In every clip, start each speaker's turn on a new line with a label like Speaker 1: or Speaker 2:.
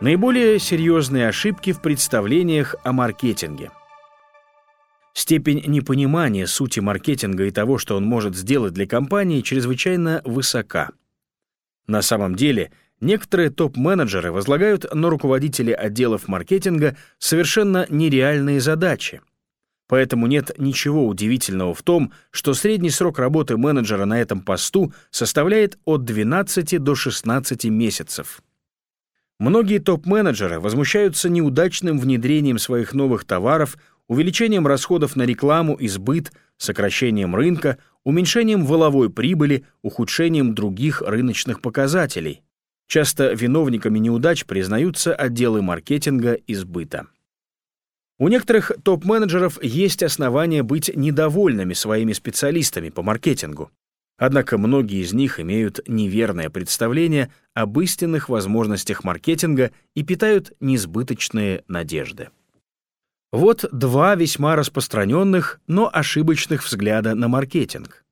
Speaker 1: Наиболее серьезные ошибки в представлениях о маркетинге. Степень непонимания сути маркетинга и того, что он может сделать для компании, чрезвычайно высока. На самом деле, некоторые топ-менеджеры возлагают на руководителей отделов маркетинга совершенно нереальные задачи. Поэтому нет ничего удивительного в том, что средний срок работы менеджера на этом посту составляет от 12 до 16 месяцев. Многие топ-менеджеры возмущаются неудачным внедрением своих новых товаров, увеличением расходов на рекламу и сбыт, сокращением рынка, уменьшением воловой прибыли, ухудшением других рыночных показателей. Часто виновниками неудач признаются отделы маркетинга и сбыта. У некоторых топ-менеджеров есть основания быть недовольными своими специалистами по маркетингу. Однако многие из них имеют неверное представление об истинных возможностях маркетинга и питают несбыточные надежды. Вот два весьма распространенных, но ошибочных взгляда на маркетинг.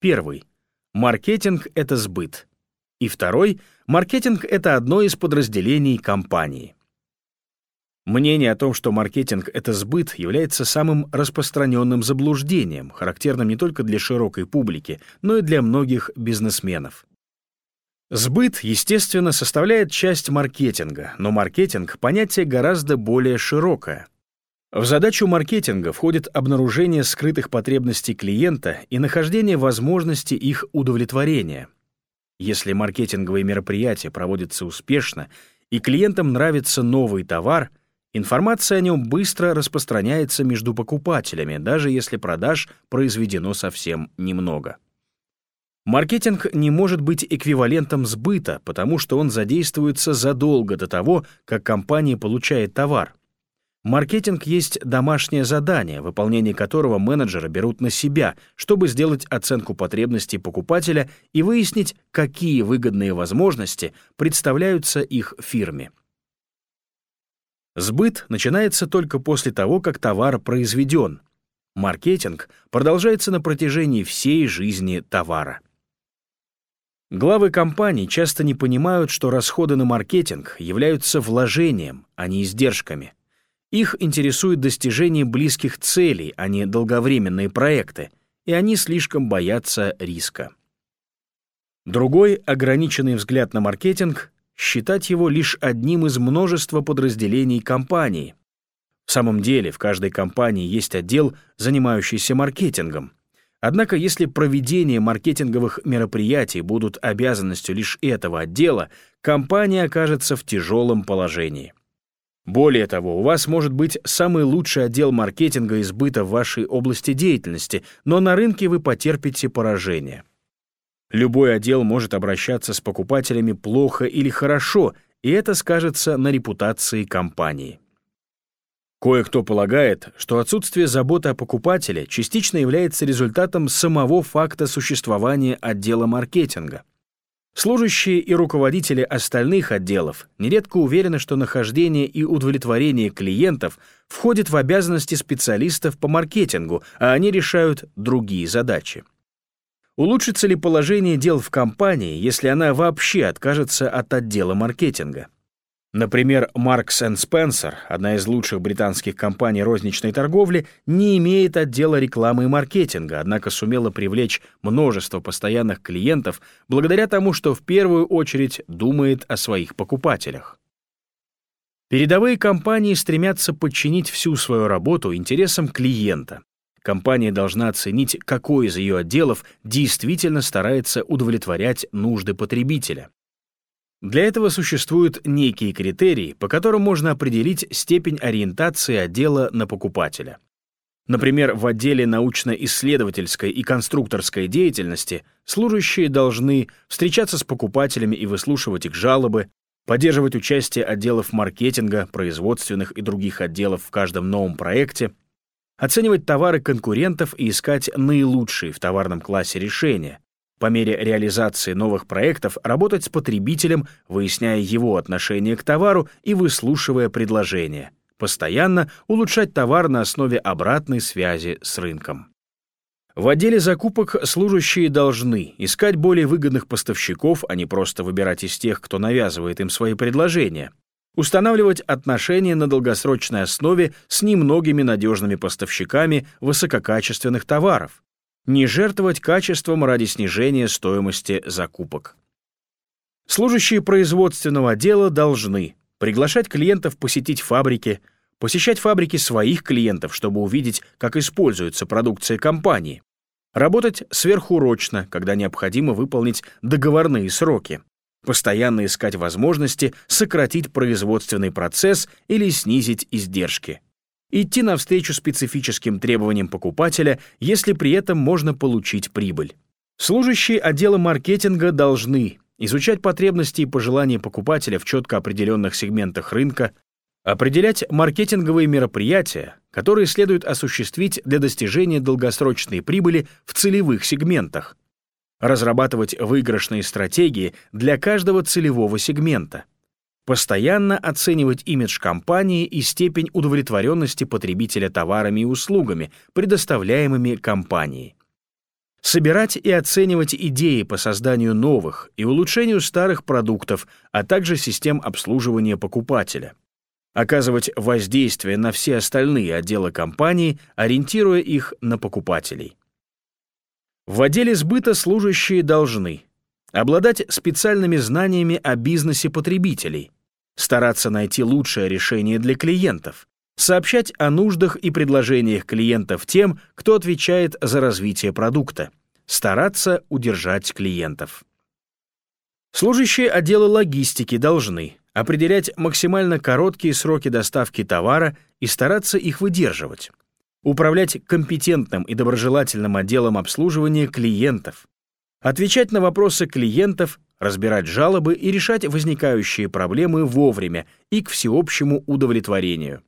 Speaker 1: Первый. Маркетинг — это сбыт. И второй. Маркетинг — это одно из подразделений компании. Мнение о том, что маркетинг — это сбыт, является самым распространенным заблуждением, характерным не только для широкой публики, но и для многих бизнесменов. Сбыт, естественно, составляет часть маркетинга, но маркетинг — понятие гораздо более широкое. В задачу маркетинга входит обнаружение скрытых потребностей клиента и нахождение возможности их удовлетворения. Если маркетинговые мероприятия проводятся успешно и клиентам нравится новый товар — Информация о нем быстро распространяется между покупателями, даже если продаж произведено совсем немного. Маркетинг не может быть эквивалентом сбыта, потому что он задействуется задолго до того, как компания получает товар. Маркетинг есть домашнее задание, выполнение которого менеджеры берут на себя, чтобы сделать оценку потребностей покупателя и выяснить, какие выгодные возможности представляются их фирме. Сбыт начинается только после того, как товар произведен. Маркетинг продолжается на протяжении всей жизни товара. Главы компаний часто не понимают, что расходы на маркетинг являются вложением, а не издержками. Их интересует достижение близких целей, а не долговременные проекты, и они слишком боятся риска. Другой ограниченный взгляд на маркетинг считать его лишь одним из множества подразделений компании. В самом деле, в каждой компании есть отдел, занимающийся маркетингом. Однако, если проведение маркетинговых мероприятий будут обязанностью лишь этого отдела, компания окажется в тяжелом положении. Более того, у вас может быть самый лучший отдел маркетинга и сбыта в вашей области деятельности, но на рынке вы потерпите поражение. Любой отдел может обращаться с покупателями плохо или хорошо, и это скажется на репутации компании. Кое-кто полагает, что отсутствие заботы о покупателе частично является результатом самого факта существования отдела маркетинга. Служащие и руководители остальных отделов нередко уверены, что нахождение и удовлетворение клиентов входит в обязанности специалистов по маркетингу, а они решают другие задачи. Улучшится ли положение дел в компании, если она вообще откажется от отдела маркетинга? Например, Marks Spencer, одна из лучших британских компаний розничной торговли, не имеет отдела рекламы и маркетинга, однако сумела привлечь множество постоянных клиентов благодаря тому, что в первую очередь думает о своих покупателях. Передовые компании стремятся подчинить всю свою работу интересам клиента, Компания должна оценить, какой из ее отделов действительно старается удовлетворять нужды потребителя. Для этого существуют некие критерии, по которым можно определить степень ориентации отдела на покупателя. Например, в отделе научно-исследовательской и конструкторской деятельности служащие должны встречаться с покупателями и выслушивать их жалобы, поддерживать участие отделов маркетинга, производственных и других отделов в каждом новом проекте, оценивать товары конкурентов и искать наилучшие в товарном классе решения, по мере реализации новых проектов работать с потребителем, выясняя его отношение к товару и выслушивая предложения, постоянно улучшать товар на основе обратной связи с рынком. В отделе закупок служащие должны искать более выгодных поставщиков, а не просто выбирать из тех, кто навязывает им свои предложения, устанавливать отношения на долгосрочной основе с немногими надежными поставщиками высококачественных товаров, не жертвовать качеством ради снижения стоимости закупок. Служащие производственного отдела должны приглашать клиентов посетить фабрики, посещать фабрики своих клиентов, чтобы увидеть, как используется продукция компании, работать сверхурочно, когда необходимо выполнить договорные сроки, постоянно искать возможности сократить производственный процесс или снизить издержки, идти навстречу специфическим требованиям покупателя, если при этом можно получить прибыль. Служащие отдела маркетинга должны изучать потребности и пожелания покупателя в четко определенных сегментах рынка, определять маркетинговые мероприятия, которые следует осуществить для достижения долгосрочной прибыли в целевых сегментах, разрабатывать выигрышные стратегии для каждого целевого сегмента, постоянно оценивать имидж компании и степень удовлетворенности потребителя товарами и услугами, предоставляемыми компанией, собирать и оценивать идеи по созданию новых и улучшению старых продуктов, а также систем обслуживания покупателя, оказывать воздействие на все остальные отделы компании, ориентируя их на покупателей. В отделе сбыта служащие должны обладать специальными знаниями о бизнесе потребителей, стараться найти лучшее решение для клиентов, сообщать о нуждах и предложениях клиентов тем, кто отвечает за развитие продукта, стараться удержать клиентов. Служащие отдела логистики должны определять максимально короткие сроки доставки товара и стараться их выдерживать, управлять компетентным и доброжелательным отделом обслуживания клиентов, отвечать на вопросы клиентов, разбирать жалобы и решать возникающие проблемы вовремя и к всеобщему удовлетворению.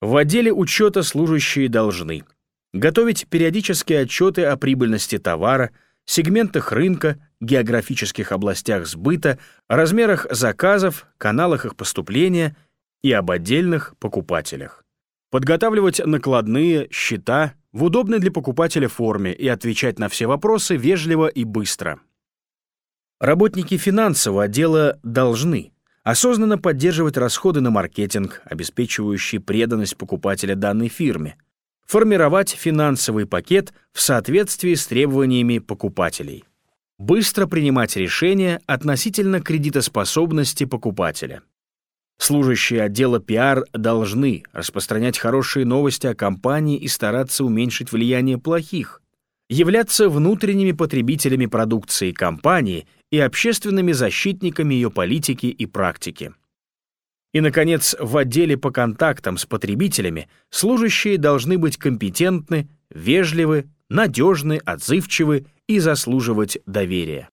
Speaker 1: В отделе учета служащие должны готовить периодические отчеты о прибыльности товара, сегментах рынка, географических областях сбыта, размерах заказов, каналах их поступления и об отдельных покупателях. Подготавливать накладные, счета в удобной для покупателя форме и отвечать на все вопросы вежливо и быстро. Работники финансового отдела должны осознанно поддерживать расходы на маркетинг, обеспечивающие преданность покупателя данной фирме, формировать финансовый пакет в соответствии с требованиями покупателей, быстро принимать решения относительно кредитоспособности покупателя. Служащие отдела пиар должны распространять хорошие новости о компании и стараться уменьшить влияние плохих, являться внутренними потребителями продукции компании и общественными защитниками ее политики и практики. И, наконец, в отделе по контактам с потребителями служащие должны быть компетентны, вежливы, надежны, отзывчивы и заслуживать доверия.